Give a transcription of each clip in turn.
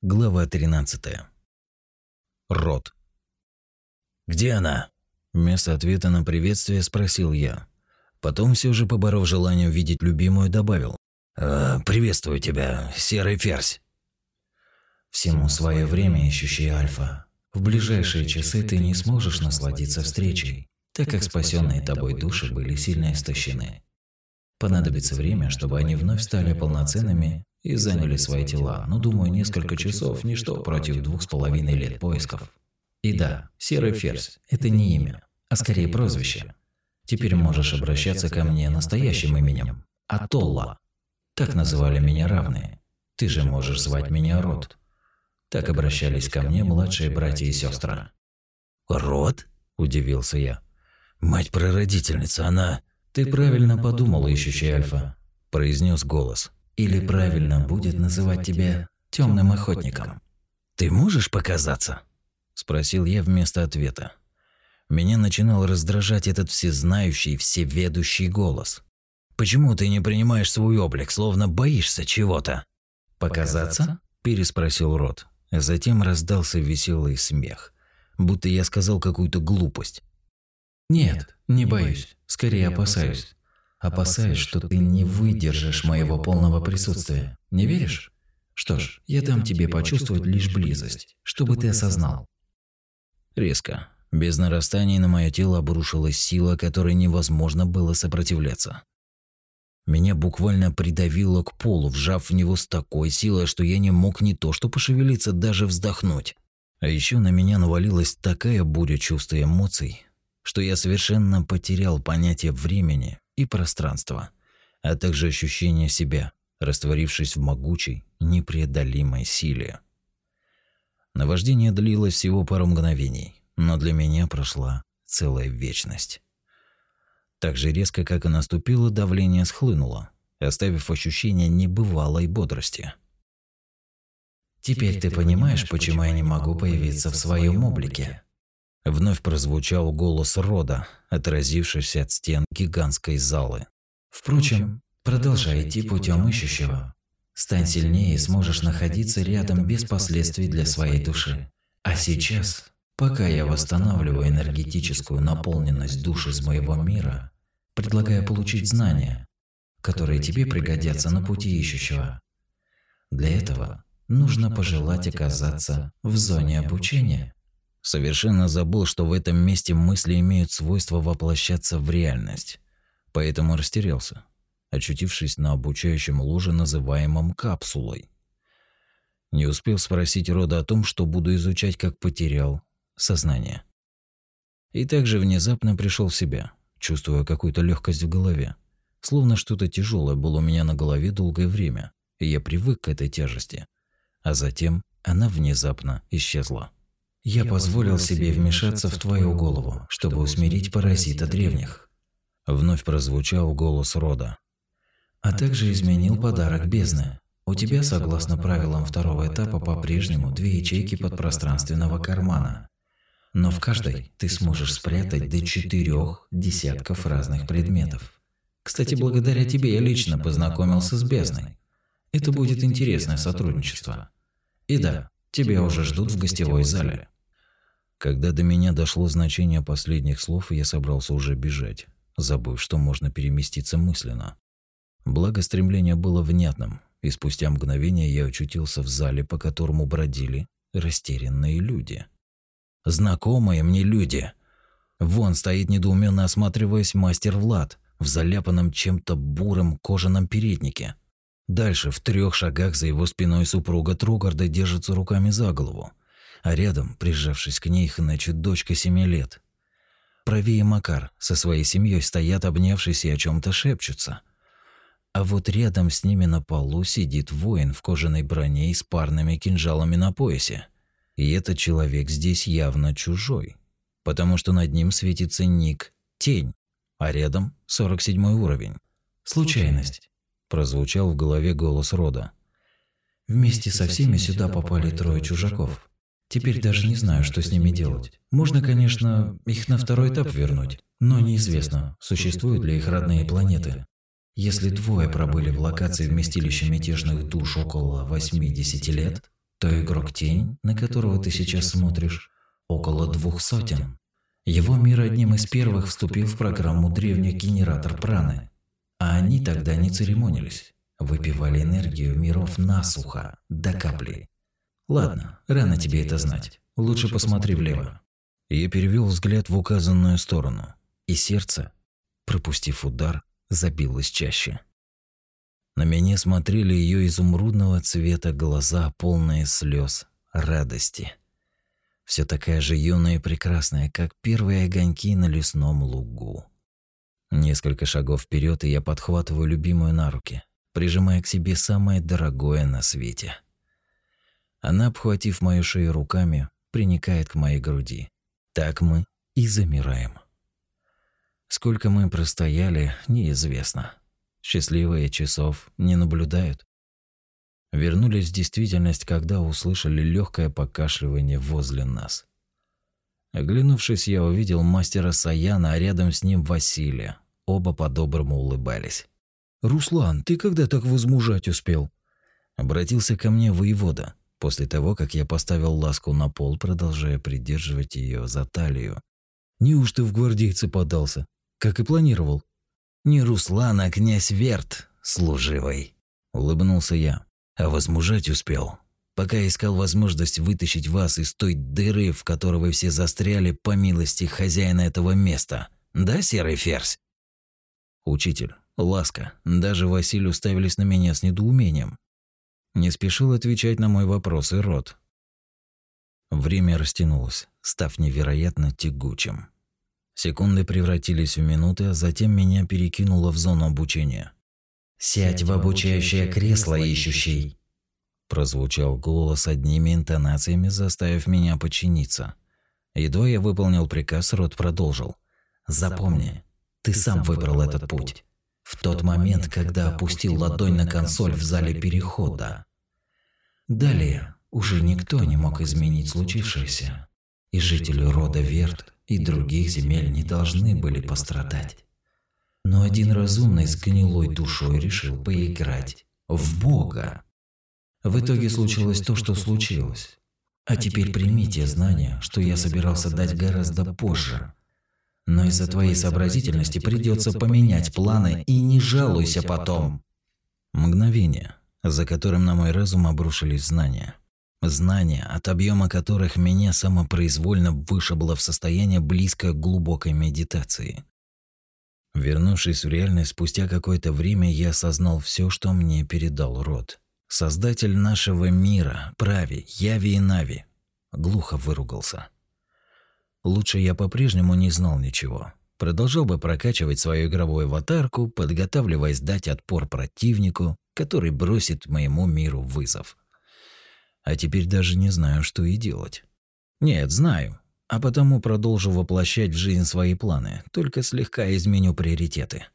Глава 13. Рот. «Где она?» Вместо ответа на приветствие спросил я. Потом все же, поборов желание увидеть любимую, добавил. «Э, «Приветствую тебя, серый ферзь». Всему свое время, ищущий Альфа. В ближайшие часы ты не сможешь насладиться встречей, так как спасенные тобой души были сильно истощены. Понадобится время, чтобы они вновь стали полноценными и заняли свои тела, но, думаю, несколько часов – ничто против двух с половиной лет поисков. И да, Серый Ферзь – это не имя, а скорее прозвище. Теперь можешь обращаться ко мне настоящим именем – Атолла. Так называли меня равные. Ты же можешь звать меня Род. Так обращались ко мне младшие братья и сестры. «Род?» – удивился я. «Мать-прародительница, она...» «Ты правильно подумал, ищущий Альфа», – произнес голос. «Или правильно будет называть тебя темным охотником». «Ты можешь показаться?» – спросил я вместо ответа. Меня начинал раздражать этот всезнающий, всеведущий голос. «Почему ты не принимаешь свой облик, словно боишься чего-то?» «Показаться?» – переспросил Рот. Затем раздался веселый смех, будто я сказал какую-то глупость. «Нет, не боюсь, скорее опасаюсь. Опасаюсь, что ты не выдержишь моего полного присутствия. Не веришь? Что ж, я дам тебе почувствовать лишь близость, чтобы ты осознал». Резко, без нарастания на мое тело обрушилась сила, которой невозможно было сопротивляться. Меня буквально придавило к полу, вжав в него с такой силой, что я не мог ни то что пошевелиться, даже вздохнуть. А еще на меня навалилась такая буря чувств и эмоций, что я совершенно потерял понятие времени и пространства, а также ощущение себя, растворившись в могучей, непреодолимой силе. Наваждение длилось всего пару мгновений, но для меня прошла целая вечность. Так же резко, как и наступило, давление схлынуло, оставив ощущение небывалой бодрости. «Теперь ты понимаешь, почему я не могу появиться в своем облике?» Вновь прозвучал голос рода, отразившийся от стен гигантской залы. «Впрочем, продолжай идти путем ищущего. Стань сильнее и сможешь находиться рядом без последствий для своей души. А сейчас Пока я восстанавливаю энергетическую наполненность души из моего мира, предлагаю получить знания, которые тебе пригодятся на пути ищущего. Для этого нужно пожелать оказаться в зоне обучения. Совершенно забыл, что в этом месте мысли имеют свойство воплощаться в реальность. Поэтому растерялся, очутившись на обучающем луже, называемом капсулой. Не успел спросить рода о том, что буду изучать, как потерял сознание. И также внезапно пришел в себя, чувствуя какую-то легкость в голове. Словно что-то тяжелое было у меня на голове долгое время, и я привык к этой тяжести. А затем она внезапно исчезла. Я позволил себе вмешаться в твою голову, чтобы усмирить паразита древних. Вновь прозвучал голос рода. А также изменил подарок бездны. У тебя, согласно правилам второго этапа, по-прежнему две ячейки подпространственного кармана. Но в каждой ты сможешь спрятать до четырех десятков разных предметов. Кстати, благодаря тебе я лично познакомился с бездной. Это будет интересное сотрудничество. И да, тебя уже ждут в гостевой зале. Когда до меня дошло значение последних слов, я собрался уже бежать, забыв, что можно переместиться мысленно. Благо стремление было внятным, и спустя мгновение я очутился в зале, по которому бродили растерянные люди. Знакомые мне люди. Вон стоит недоуменно осматриваясь мастер Влад в заляпанном чем-то буром кожаном переднике. Дальше, в трех шагах за его спиной супруга Тругарда держится руками за голову, а рядом, прижавшись к ней, хнычет дочка семи лет. Правее Макар со своей семьей стоят, обнявшись и о чем то шепчутся. А вот рядом с ними на полу сидит воин в кожаной броне и с парными кинжалами на поясе. И этот человек здесь явно чужой, потому что над ним светится ник «Тень», а рядом 47 уровень. «Случайность», – прозвучал в голове голос рода. «Вместе со всеми сюда попали трое чужаков. Теперь даже не знаю, что с ними делать. Можно, конечно, их на второй этап вернуть, но неизвестно, существуют ли их родные планеты. Если двое пробыли в локации вместилища мятежных душ около 80 лет, то игрок тень, на которого ты сейчас смотришь, около двух сотен. Его мир одним из первых вступил в программу древних генератор праны, а они тогда не церемонились, выпивали энергию миров насухо, до капли. Ладно, рано тебе это знать. Лучше посмотри влево. Я перевел взгляд в указанную сторону, и сердце, пропустив удар, забилось чаще. На меня смотрели ее изумрудного цвета глаза, полные слез, радости. Все такая же юная и прекрасная, как первые огоньки на лесном лугу. Несколько шагов вперед, и я подхватываю любимую на руки, прижимая к себе самое дорогое на свете. Она, обхватив мою шею руками, приникает к моей груди. Так мы и замираем. Сколько мы простояли, неизвестно. Счастливые часов не наблюдают. Вернулись в действительность, когда услышали легкое покашливание возле нас. Оглянувшись, я увидел мастера Саяна, а рядом с ним Василия. Оба по-доброму улыбались. «Руслан, ты когда так возмужать успел?» Обратился ко мне воевода, после того, как я поставил ласку на пол, продолжая придерживать ее за талию. «Неужто в гвардейцы подался, как и планировал?» «Не Руслан, а князь Верт, служивый», — улыбнулся я. «А возмужать успел, пока искал возможность вытащить вас из той дыры, в которой вы все застряли по милости хозяина этого места. Да, серый ферзь?» «Учитель, ласка, даже Василию ставились на меня с недоумением. Не спешил отвечать на мой вопрос и рот. Время растянулось, став невероятно тягучим. Секунды превратились в минуты, а затем меня перекинуло в зону обучения. «Сядь в обучающее кресло, ищущий!» Прозвучал голос одними интонациями, заставив меня подчиниться. Едва я выполнил приказ, рот продолжил. «Запомни, ты сам выбрал этот путь. В тот момент, когда опустил ладонь на консоль в зале перехода. Далее уже никто не мог изменить случившееся, и жители рода Верт и других земель не должны были пострадать. Но один разумный с гнилой душой решил поиграть в Бога. В итоге случилось то, что случилось. А теперь примите знания, что я собирался дать гораздо позже. Но из-за твоей сообразительности придется поменять планы и не жалуйся потом. Мгновение за которым на мой разум обрушились знания. Знания, от объема которых меня самопроизвольно вышибло в состояние близкое к глубокой медитации. Вернувшись в реальность спустя какое-то время, я осознал все, что мне передал род. Создатель нашего мира, Прави, Яви и Нави, глухо выругался. Лучше я по-прежнему не знал ничего. Продолжал бы прокачивать свою игровую аватарку, подготавливаясь дать отпор противнику, который бросит моему миру вызов. А теперь даже не знаю, что и делать. Нет, знаю, а потому продолжу воплощать в жизнь свои планы, только слегка изменю приоритеты.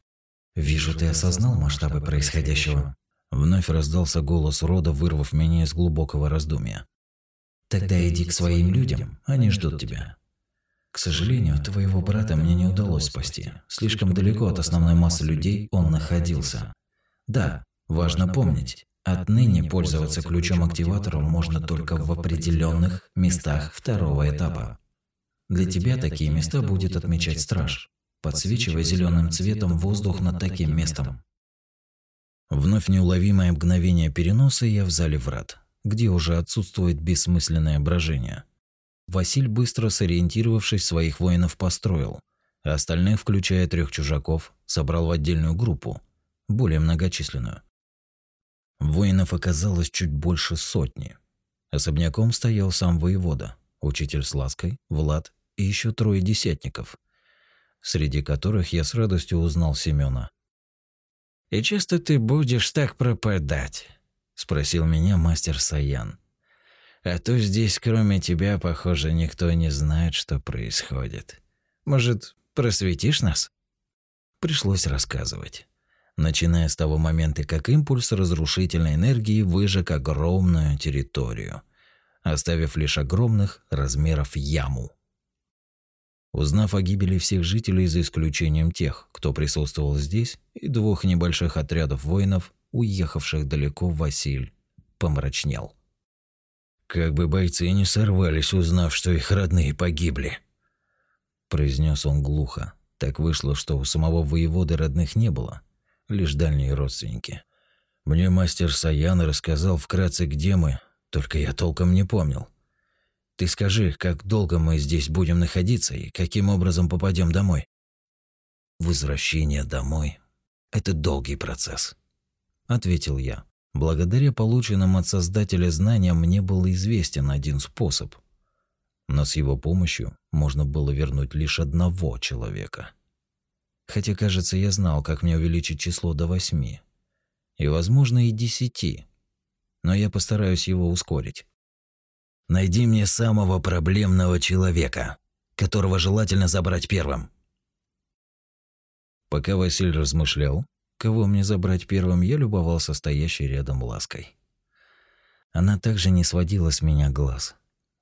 Вижу, ты осознал масштабы происходящего. Вновь раздался голос рода, вырвав меня из глубокого раздумья. Тогда иди к своим людям, они ждут тебя. К сожалению, твоего брата мне не удалось спасти. Слишком далеко от основной массы людей он находился. Да, Важно помнить, отныне пользоваться ключом-активатором можно только в определенных местах второго этапа. Для тебя такие места будет отмечать страж, подсвечивая зеленым цветом воздух над таким местом. Вновь неуловимое мгновение переноса я в зале врат, где уже отсутствует бессмысленное брожение. Василь, быстро сориентировавшись, своих воинов построил, а остальных, включая трех чужаков, собрал в отдельную группу, более многочисленную. Воинов оказалось чуть больше сотни. Особняком стоял сам воевода, учитель с лаской, Влад и еще трое десятников, среди которых я с радостью узнал Семёна. «И часто ты будешь так пропадать?» – спросил меня мастер Саян. «А то здесь, кроме тебя, похоже, никто не знает, что происходит. Может, просветишь нас?» Пришлось рассказывать начиная с того момента, как импульс разрушительной энергии выжег огромную территорию, оставив лишь огромных размеров яму. Узнав о гибели всех жителей за исключением тех, кто присутствовал здесь, и двух небольших отрядов воинов, уехавших далеко Василь, помрачнел. Как бы бойцы не сорвались, узнав, что их родные погибли. Произнес он глухо. Так вышло, что у самого воеводы родных не было, лишь дальние родственники. Мне мастер Саян рассказал вкратце, где мы, только я толком не помнил. Ты скажи, как долго мы здесь будем находиться и каким образом попадем домой? Возвращение домой – это долгий процесс, ответил я. Благодаря полученным от Создателя знаниям мне был известен один способ. Но с его помощью можно было вернуть лишь одного человека. Хотя, кажется, я знал, как мне увеличить число до восьми. И, возможно, и десяти. Но я постараюсь его ускорить. Найди мне самого проблемного человека, которого желательно забрать первым. Пока Василь размышлял, Кого мне забрать первым, я любовался стоящей рядом лаской. Она также не сводила с меня глаз,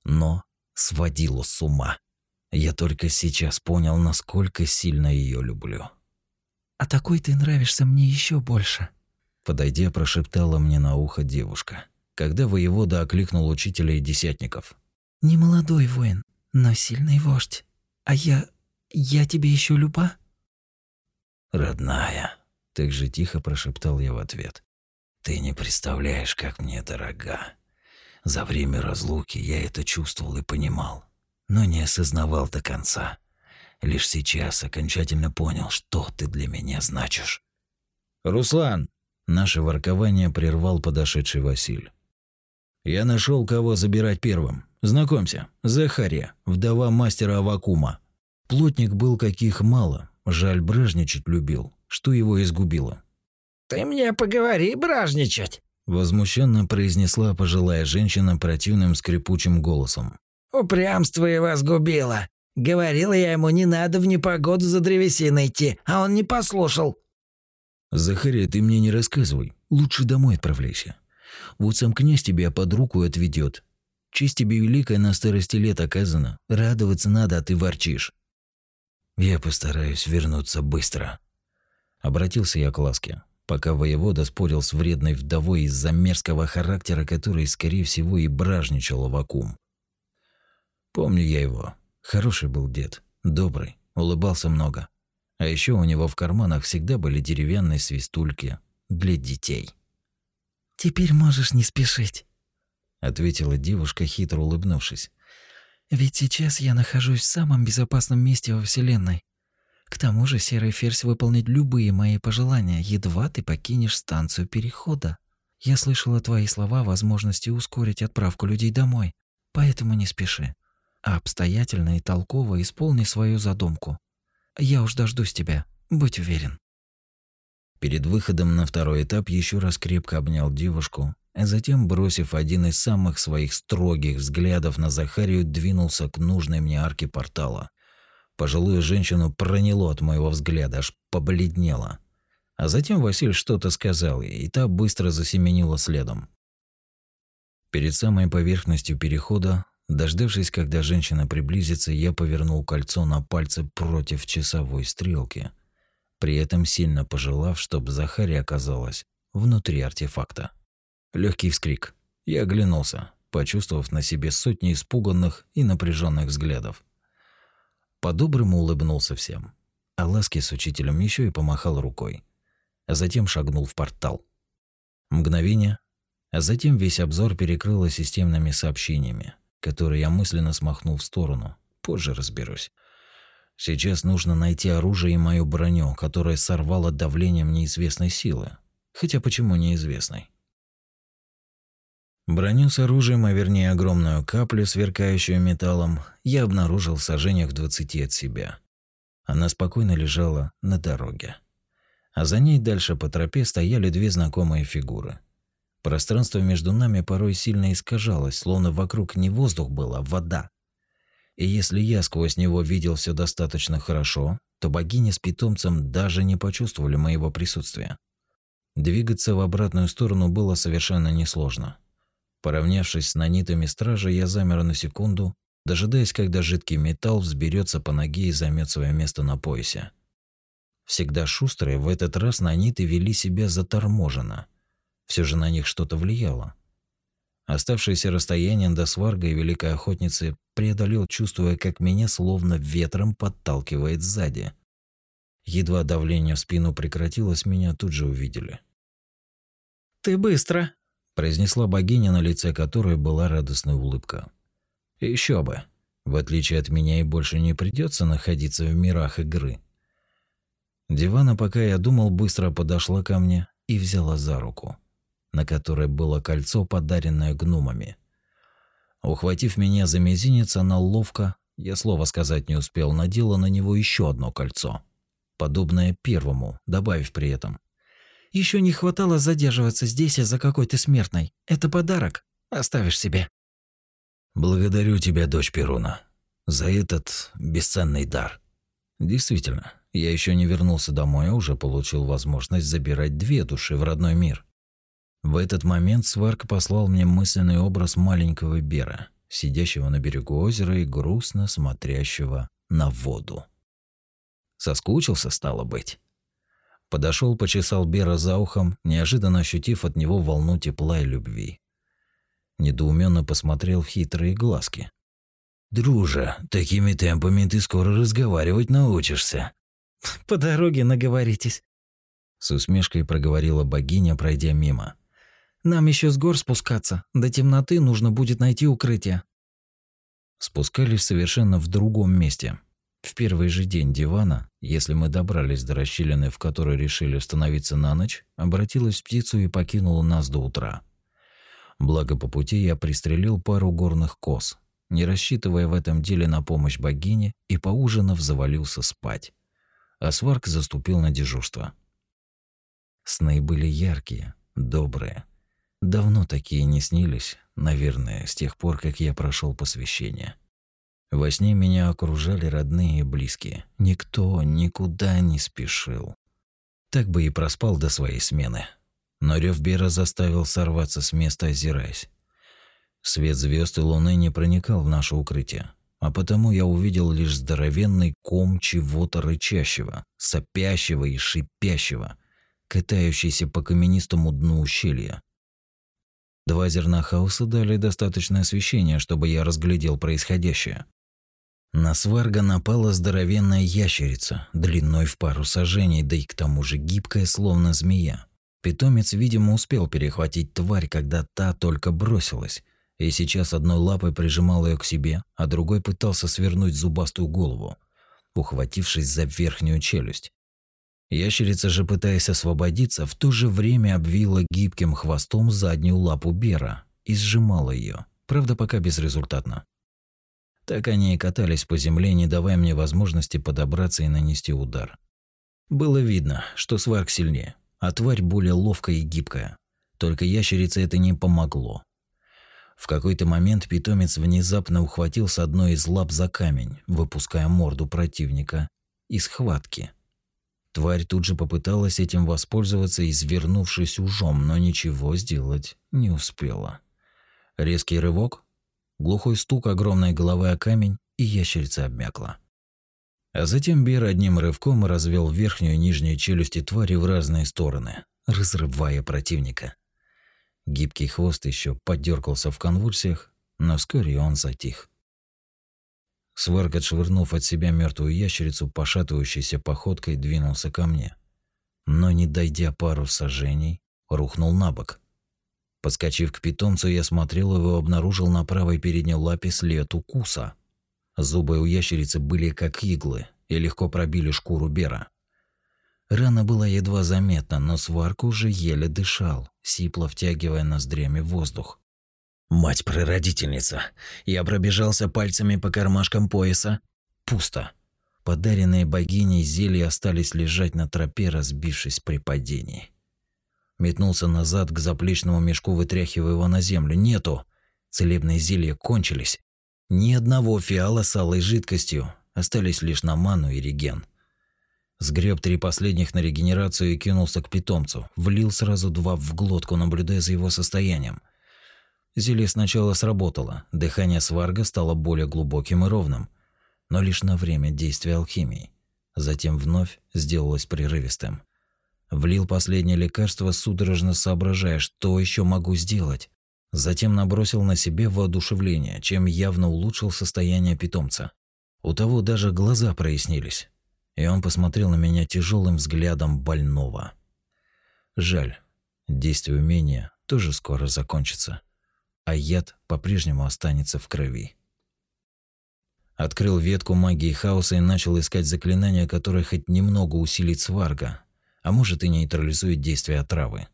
но сводила с ума. Я только сейчас понял, насколько сильно ее люблю. «А такой ты нравишься мне еще больше», подойдя, прошептала мне на ухо девушка, когда воевода окликнул учителя и десятников. «Не молодой воин, но сильный вождь. А я... я тебе еще люба?» «Родная», так же тихо прошептал я в ответ. Ты не представляешь, как мне дорога. За время разлуки я это чувствовал и понимал, но не осознавал до конца. Лишь сейчас окончательно понял, что ты для меня значишь. Руслан, наше воркование прервал подошедший Василь. Я нашел, кого забирать первым. Знакомься, Захария, вдова мастера Авакума. Плотник был каких мало, жаль, брежничать любил что его изгубило. «Ты мне поговори бражничать!» Возмущенно произнесла пожилая женщина противным скрипучим голосом. «Упрямство его сгубило. Говорила я ему, не надо в непогоду за древесиной идти, а он не послушал». «Захария, ты мне не рассказывай. Лучше домой отправляйся. Вот сам князь тебя под руку отведет. Честь тебе великая на старости лет оказана. Радоваться надо, а ты ворчишь». «Я постараюсь вернуться быстро», Обратился я к Ласке, пока воевода спорил с вредной вдовой из-за мерзкого характера, который, скорее всего, и бражничал Авакум. Помню я его. Хороший был дед, добрый, улыбался много. А еще у него в карманах всегда были деревянные свистульки для детей. «Теперь можешь не спешить», — ответила девушка, хитро улыбнувшись. «Ведь сейчас я нахожусь в самом безопасном месте во Вселенной. К тому же серый ферзь выполнит любые мои пожелания, едва ты покинешь станцию перехода. Я слышала твои слова о возможности ускорить отправку людей домой, поэтому не спеши. Обстоятельно и толково исполни свою задумку. Я уж дождусь тебя, будь уверен. Перед выходом на второй этап еще раз крепко обнял девушку, а затем, бросив один из самых своих строгих взглядов на Захарию, двинулся к нужной мне арке портала – Пожилую женщину проняло от моего взгляда, аж побледнела. А затем Василь что-то сказал, и та быстро засеменила следом. Перед самой поверхностью перехода, дождавшись, когда женщина приблизится, я повернул кольцо на пальце против часовой стрелки, при этом сильно пожелав, чтобы Захария оказалась внутри артефакта. Легкий вскрик. Я оглянулся, почувствовав на себе сотни испуганных и напряженных взглядов. По-доброму улыбнулся всем. А Ласки с учителем еще и помахал рукой. А затем шагнул в портал. Мгновение, а затем весь обзор перекрыло системными сообщениями, которые я мысленно смахнул в сторону. Позже разберусь. Сейчас нужно найти оружие и мою броню, которая сорвала давлением неизвестной силы. Хотя почему неизвестной? Броню с оружием, а вернее огромную каплю, сверкающую металлом, я обнаружил в сажениях в двадцати от себя. Она спокойно лежала на дороге. А за ней дальше по тропе стояли две знакомые фигуры. Пространство между нами порой сильно искажалось, словно вокруг не воздух был, а вода. И если я сквозь него видел все достаточно хорошо, то богиня с питомцем даже не почувствовали моего присутствия. Двигаться в обратную сторону было совершенно несложно. Поравнявшись с нанитами стражи, я замер на секунду, дожидаясь, когда жидкий металл взберется по ноге и займет свое место на поясе. Всегда шустрые, в этот раз наниты вели себя заторможенно. Все же на них что-то влияло. Оставшееся расстояние до сварга и великой охотницы преодолел, чувствуя, как меня словно ветром подталкивает сзади. Едва давление в спину прекратилось, меня тут же увидели. «Ты быстро», – произнесла богиня, на лице которой была радостная улыбка. Еще бы. В отличие от меня и больше не придется находиться в мирах игры. Дивана, пока я думал, быстро подошла ко мне и взяла за руку, на которой было кольцо, подаренное гномами. Ухватив меня за мизинец, она ловко, я слова сказать не успел, надела на него еще одно кольцо, подобное первому, добавив при этом. Еще не хватало задерживаться здесь из-за какой-то смертной. Это подарок. Оставишь себе. Благодарю тебя, дочь Перуна, за этот бесценный дар. Действительно, я еще не вернулся домой, а уже получил возможность забирать две души в родной мир. В этот момент Сварк послал мне мысленный образ маленького Бера, сидящего на берегу озера и грустно смотрящего на воду. Соскучился, стало быть. Подошел, почесал Бера за ухом, неожиданно ощутив от него волну тепла и любви. Недоуменно посмотрел в хитрые глазки. «Друже, такими темпами ты скоро разговаривать научишься». «По дороге наговоритесь», — с усмешкой проговорила богиня, пройдя мимо. «Нам еще с гор спускаться. До темноты нужно будет найти укрытие». Спускались совершенно в другом месте. В первый же день дивана, если мы добрались до расщелины, в которой решили остановиться на ночь, обратилась в птицу и покинула нас до утра. Благо по пути я пристрелил пару горных коз, не рассчитывая в этом деле на помощь богине, и поужинав завалился спать. А Сварк заступил на дежурство. Сны были яркие, добрые. Давно такие не снились, наверное, с тех пор, как я прошел посвящение. Во сне меня окружали родные и близкие. Никто никуда не спешил. Так бы и проспал до своей смены. Но рев Бера заставил сорваться с места, озираясь. Свет звезд и луны не проникал в наше укрытие, а потому я увидел лишь здоровенный ком чего-то рычащего, сопящего и шипящего, катающийся по каменистому дну ущелья. Два зерна хаоса дали достаточное освещение, чтобы я разглядел происходящее. На сварга напала здоровенная ящерица, длиной в пару сажений, да и к тому же гибкая, словно змея. Питомец, видимо, успел перехватить тварь, когда та только бросилась, и сейчас одной лапой прижимал ее к себе, а другой пытался свернуть зубастую голову, ухватившись за верхнюю челюсть. Ящерица же, пытаясь освободиться, в то же время обвила гибким хвостом заднюю лапу Бера и сжимала ее, правда, пока безрезультатно. Так они и катались по земле, не давая мне возможности подобраться и нанести удар. Было видно, что сварк сильнее, а тварь более ловкая и гибкая. Только ящерице это не помогло. В какой-то момент питомец внезапно ухватился одной из лап за камень, выпуская морду противника из схватки. Тварь тут же попыталась этим воспользоваться, извернувшись ужом, но ничего сделать не успела. Резкий рывок, глухой стук огромной головы о камень, и ящерица обмякла. А затем Бер одним рывком развел верхнюю и нижнюю челюсти твари в разные стороны, разрывая противника. Гибкий хвост еще подергался в конвульсиях, но вскоре он затих. Сварк, отшвырнув от себя мертвую ящерицу, пошатывающейся походкой двинулся ко мне. Но не дойдя пару сажений, рухнул на бок. Подскочив к питомцу, я смотрел его и обнаружил на правой передней лапе след укуса. Зубы у ящерицы были как иглы и легко пробили шкуру Бера. Рана была едва заметна, но сварка уже еле дышал, сипло втягивая ноздрями воздух. Мать-прародительница. Я пробежался пальцами по кармашкам пояса. Пусто. Подаренные богиней зелья остались лежать на тропе, разбившись при падении. Метнулся назад к заплечному мешку, вытряхивая его на землю. Нету. Целебные зелья кончились. Ни одного фиала с алой жидкостью. Остались лишь на ману и реген. Сгреб три последних на регенерацию и кинулся к питомцу. Влил сразу два в глотку, наблюдая за его состоянием. Зелье сначала сработало, дыхание сварга стало более глубоким и ровным, но лишь на время действия алхимии. Затем вновь сделалось прерывистым. Влил последнее лекарство, судорожно соображая, что еще могу сделать. Затем набросил на себе воодушевление, чем явно улучшил состояние питомца. У того даже глаза прояснились, и он посмотрел на меня тяжелым взглядом больного. Жаль, действие умения тоже скоро закончится, а яд по-прежнему останется в крови. Открыл ветку магии хаоса и начал искать заклинание, которое хоть немного усилит сварга, а может и нейтрализует действие отравы.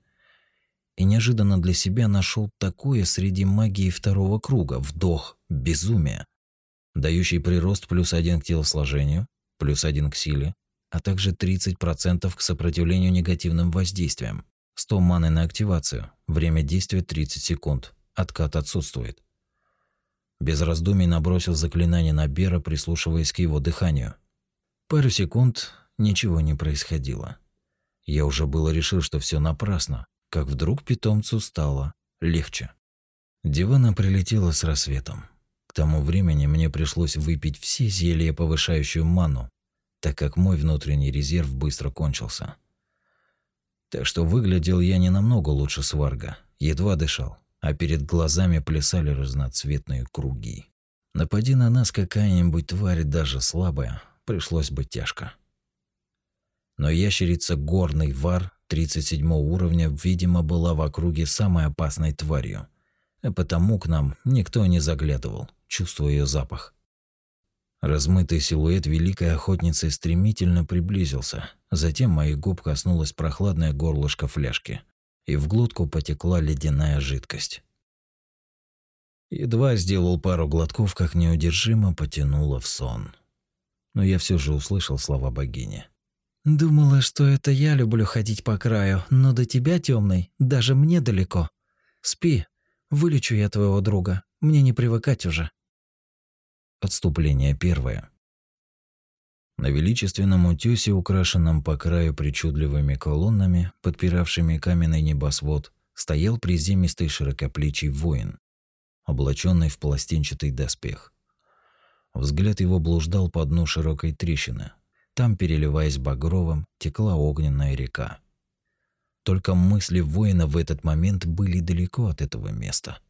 И неожиданно для себя нашел такое среди магии второго круга – вдох, безумие, дающий прирост плюс один к телосложению, плюс один к силе, а также 30% к сопротивлению негативным воздействиям. 100 маны на активацию, время действия 30 секунд, откат отсутствует. Без раздумий набросил заклинание на Бера, прислушиваясь к его дыханию. Пару секунд ничего не происходило. Я уже было решил, что все напрасно, как вдруг питомцу стало легче. Дивана прилетела с рассветом. К тому времени мне пришлось выпить все зелья, повышающие ману, так как мой внутренний резерв быстро кончился. Так что выглядел я не намного лучше сварга, едва дышал а перед глазами плясали разноцветные круги. Напади на нас какая-нибудь тварь, даже слабая, пришлось бы тяжко. Но ящерица горный вар 37 уровня, видимо, была в округе самой опасной тварью, а потому к нам никто не заглядывал, чувствуя ее запах. Размытый силуэт великой охотницы стремительно приблизился. Затем моих губ коснулось прохладное горлышко фляжки и в глотку потекла ледяная жидкость. Едва сделал пару глотков, как неудержимо потянуло в сон. Но я все же услышал слова богини. «Думала, что это я люблю ходить по краю, но до тебя, темный, даже мне далеко. Спи, вылечу я твоего друга, мне не привыкать уже». Отступление первое. На величественном утёсе, украшенном по краю причудливыми колоннами, подпиравшими каменный небосвод, стоял приземистый широкоплечий воин, облаченный в пластинчатый доспех. Взгляд его блуждал по дну широкой трещины. Там, переливаясь багровым, текла огненная река. Только мысли воина в этот момент были далеко от этого места.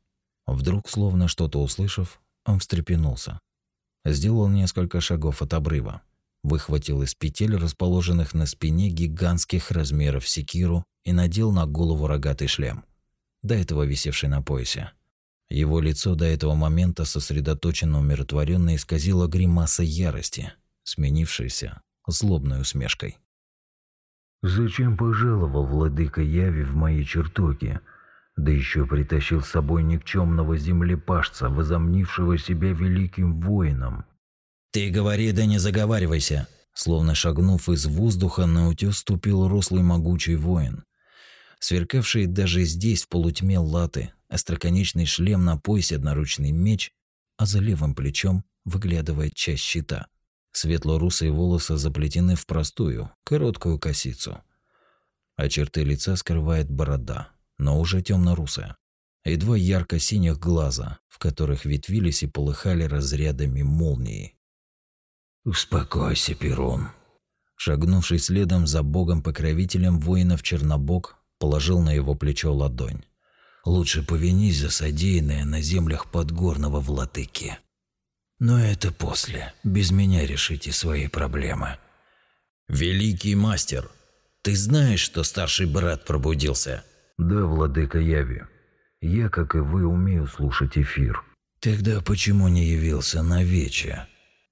Вдруг, словно что-то услышав, он встрепенулся. Сделал несколько шагов от обрыва выхватил из петель, расположенных на спине гигантских размеров секиру, и надел на голову рогатый шлем, до этого висевший на поясе. Его лицо до этого момента сосредоточенно умиротворенно исказило гримаса ярости, сменившейся злобной усмешкой. «Зачем пожаловал владыка Яви в мои чертоги, да еще притащил с собой никчемного землепашца, возомнившего себя великим воином?» «Ты говори, да не заговаривайся!» Словно шагнув из воздуха, на утёс ступил рослый могучий воин. Сверкавший даже здесь в полутьме латы, остроконечный шлем на поясе, одноручный меч, а за левым плечом выглядывает часть щита. Светло-русые волосы заплетены в простую, короткую косицу. А черты лица скрывает борода, но уже темно-русая. И два ярко-синих глаза, в которых ветвились и полыхали разрядами молнии. «Успокойся, Перун». Шагнувший следом за богом-покровителем воинов Чернобог положил на его плечо ладонь. «Лучше повинись за содеянное на землях подгорного владыки. Но это после. Без меня решите свои проблемы». «Великий мастер, ты знаешь, что старший брат пробудился?» «Да, владыка Яви. Я, как и вы, умею слушать эфир». «Тогда почему не явился на вече?»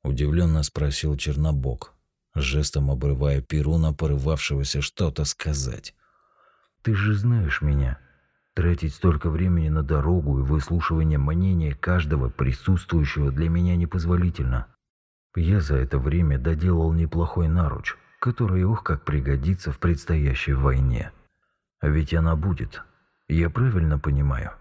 Удивленно спросил Чернобог, жестом обрывая Перуна, порывавшегося что-то сказать. «Ты же знаешь меня. Тратить столько времени на дорогу и выслушивание мнения каждого присутствующего для меня непозволительно. Я за это время доделал неплохой наруч, который, ох, как пригодится в предстоящей войне. А ведь она будет. Я правильно понимаю?»